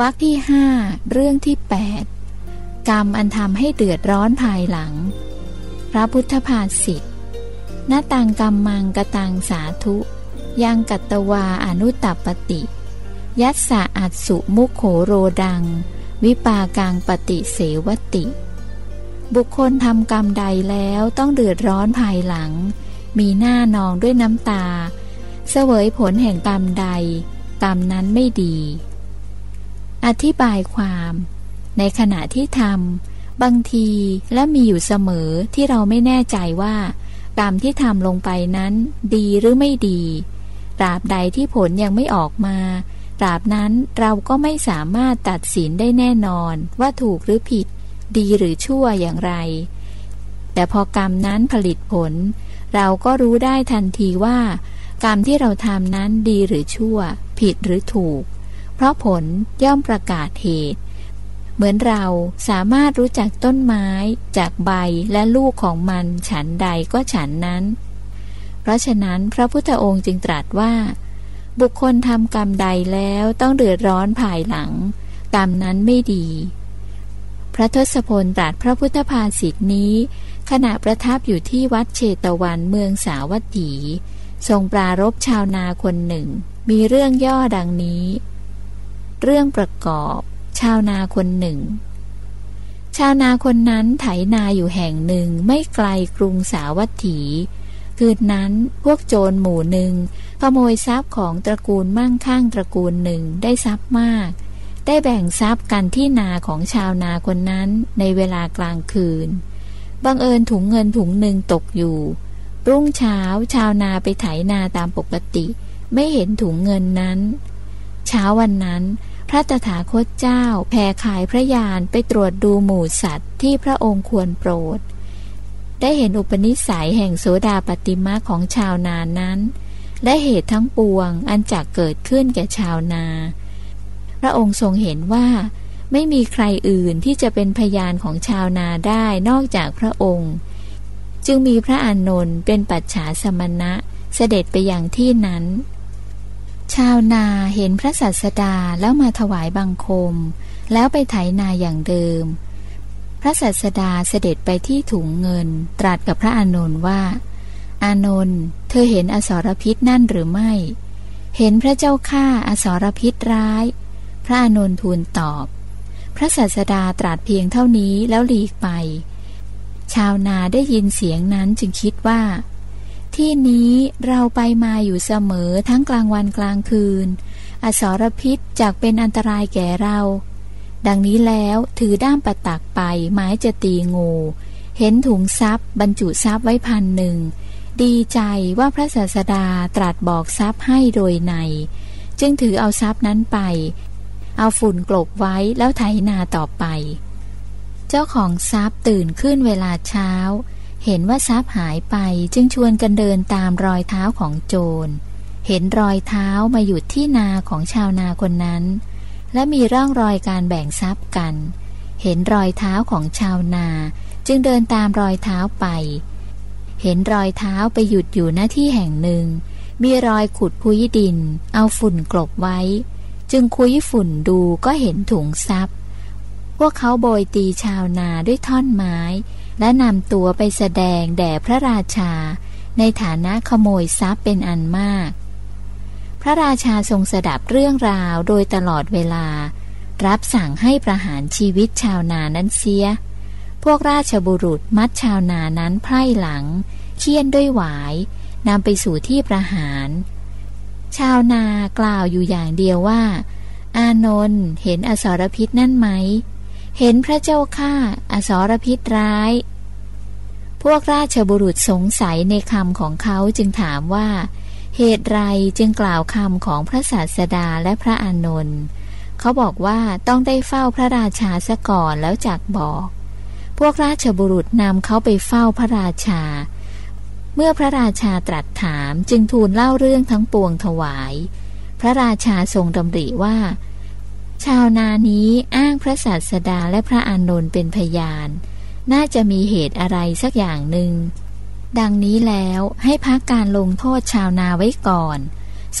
วรรคที่ห้าเรื่องที่แปดกรรมอันทำให้เดือดร้อนภายหลัง พระพุทธภาษิตหน้าตังกรรมมังกตังสาธุ ยังกัตตวาอนุตตปติ ยัสสะอัตสุมุขโขโรดัง วิปากังปฏิเสวติ บุคคลทำกรรมใดแล้วต้องเดือดร้อนภายหลัง มีหน้านองด้วยน้ำตา เสวยผลแห่งกรรมใด กรรมนั้นไม่ดี อธิบายความ ในขณะที่ทำบางทีและมีอยู่เสมอที่เราไม่แน่ใจว่ากรรมที่ทำลงไปนั้น ดีหรือไม่ดีตราบใดที่ผลยังไม่ออกมาตราบนั้นเราก็ไม่สามารถตัดสินได้แน่นอนว่าถูกหรือผิด ดีหรือชั่วอย่างไร แต่พอกรรมนั้นผลิตผล เราก็รู้ได้ทันทีว่า กรรมที่เราทำนั้นดีหรือชั่ว ผิดหรือถูก เพราะผลย่อมประกาศเหตุ เหมือนเราสามารถรู้จักต้นไม้จากใบและลูกของมันฉันใดก็ฉันนั้น เพราะฉะนั้นพระพุทธองค์จึงตรัสว่า บุคคลทำกรรมใดแล้วต้องเดือดร้อนภายหลัง กรรมนั้นไม่ดี พระทศพลตรัสพระพุทธภาษิตนี้ ขณะประทับอยู่ที่วัดเชตวันเมืองสาวัตถีทรงปรารบชาวนาคนหนึ่ง มีเรื่องย่อดังนี้ เรื่องประกอบ ชาวนาคนหนึ่ง ชาวนาคนนั้นไถนาอยู่แห่งหนึ่งไม่ไกลกรุงสาวัตถี คืนนั้นพวกโจรหมู่หนึ่งขโมยทรัพย์ของตระกูลมั่งคั่งตระกูลหนึ่งได้ทรัพย์มาก ได้แบ่งทรัพย์กันที่นาของชาวนาคนนั้นในเวลากลางคืนบังเอิญถุงเงินถุงหนึ่งตกอยู่ รุ่งเช้าชาวนาไปไถนาตามปกติ ไม่เห็นถุงเงินนั้น เช้าวันนั้น พระตถาคตเจ้าแผ่ขายพระยานไปตรวจดูหมู่สัตว์ที่พระองค์ควรโปรด ได้เห็นอุปนิสัยแห่งโสดาปติมาของชาวนานั้น และเหตุทั้งปวงอันจักเกิดขึ้นแก่ชาวนา พระองค์ทรงเห็นว่าไม่มีใครอื่นที่จะเป็นพยานของชาวนาได้นอกจากพระองค์ จึงมีพระอานนท์เป็นปัจฉาสมณะเสด็จไปอย่างที่นั้น ชาวนาเห็นพระสัสดาแล้วมาถวายบังคม แล้วไปไถนาอย่างเดิม พระสัสดาเสด็จไปที่ถุงเงิน ตรัสกับพระอานนท์ว่า อานนท์เธอเห็นอสรพิษนั่นหรือไม่ เห็นพระเจ้าข้าอสรพิษร้าย พระอานนท์ทูลตอบ พระสัสดาตรัสเพียงเท่านี้แล้วหลีกไป ชาวนาได้ยินเสียงนั้นจึงคิดว่า ที่นี้เราไปมาอยู่เสมอทั้งกลางวันกลางคืน อสรพิษจากเป็นอันตรายแก่เรา ดังนี้แล้วถือด้ามประตักไปไม้จะตีงู เห็นถุงทรัพย์ บรรจุทรัพย์ไว้พันหนึ่ง ดีใจว่าพระศาสดาตรัสบอกทรัพย์ให้โดยใน จึงถือเอาทรัพย์นั้นไป เอาฝุ่นกลบไว้แล้วไถนาต่อไป เจ้าของทรัพย์ตื่นขึ้นเวลาเช้า เห็นว่าทรัพย์หายไปจึงชวนกันเดินตามรอยเท้าของโจร เห็นรอยเท้ามาหยุดที่นาของชาวนาคนนั้น และมีร่องรอยการแบ่งทรัพย์กัน เห็นรอยเท้าของชาวนา จึงเดินตามรอยเท้าไป เห็นรอยเท้าไปหยุดอยู่หน้าที่แห่งหนึ่ง มีรอยขุดพุยดิน เอาฝุ่นกลบไว้ จึงคุยฝุ่นดูก็เห็นถุงทรัพย์ พวกเขาโบยตีชาวนาด้วยท่อนไม้ และนำตัวไปแสดงแด่พระราชา ในฐานะขโมยทรัพย์เป็นอันมาก พระราชาทรงสดับเรื่องราวโดยตลอดเวลา รับสั่งให้ประหารชีวิตชาวนานั้นเสีย พวกราชบุรุษมัดชาวนานั้นไพร่หลัง เคี่ยนด้วยหวายนำไปสู่ที่ประหาร ชาวนากล่าวอยู่อย่างเดียวว่า อานนท์เห็นอสรพิษนั่นไหม เห็นพระเจ้าข้าอสรพิษร้าย พวกราชบุรุษสงสัยในคำของเขาจึงถามว่า เหตุไรจึงกล่าวคำของพระศาสดาและพระอานนท์เขาบอกว่าต้องได้เฝ้าพระราชาซะก่อนแล้วจักบอก พวกราชบุรุษนำเขาไปเฝ้าพระราชา เมื่อพระราชาตรัสถามจึงทูลเล่าเรื่องทั้งปวงถวาย พระราชาทรงดำริว่า ชาวนานี้อ้างพระศาสดาและพระอานนท์เป็นพยาน น่าจะมีเหตุอะไรสักอย่างหนึ่ง ดังนี้แล้วให้พักการลงโทษชาวนาไว้ก่อน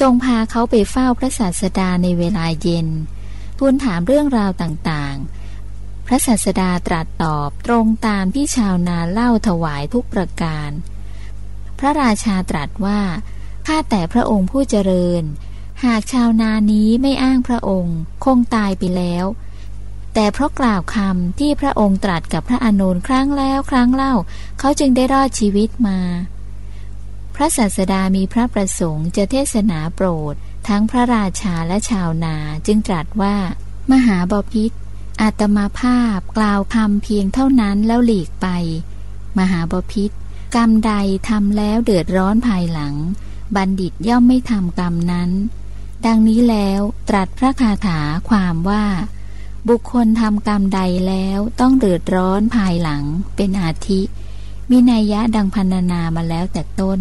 ทรงพาเขาไปเฝ้าพระศาสดาในเวลาเย็น ทูลถามเรื่องราวต่างๆ พระศาสดาตรัสตอบตรงตามที่ชาวนาเล่าถวายทุกประการ พระราชาตรัสว่าข้าแต่พระองค์ผู้เจริญ หากชาวนานี้ไม่อ้างพระองค์ คงตายไปแล้ว แต่เพราะกล่าวคำที่พระองค์ตรัสกับพระอานนท์ครั้งแล้วครั้งเล่า เขาจึงได้รอดชีวิตมา พระศาสดามีพระประสงค์จะเทศนาโปรด ทั้งพระราชาและชาวนาจึงตรัสว่า มหาบพิษอาตมาภาพกล่าวคำเพียงเท่านั้นแล้วหลีกไป มหาบพิษกรรมใดทำแล้วเดือดร้อนภายหลัง บัณฑิตย่อมไม่ทำกรรมนั้น ดังนี้แล้วตรัสพระคาถาความว่า บุคคลทำกรรมใดแล้วต้องเดือดร้อนภายหลังเป็นอาทิ มีนัยยะดังพันนามาแล้วแต่ต้น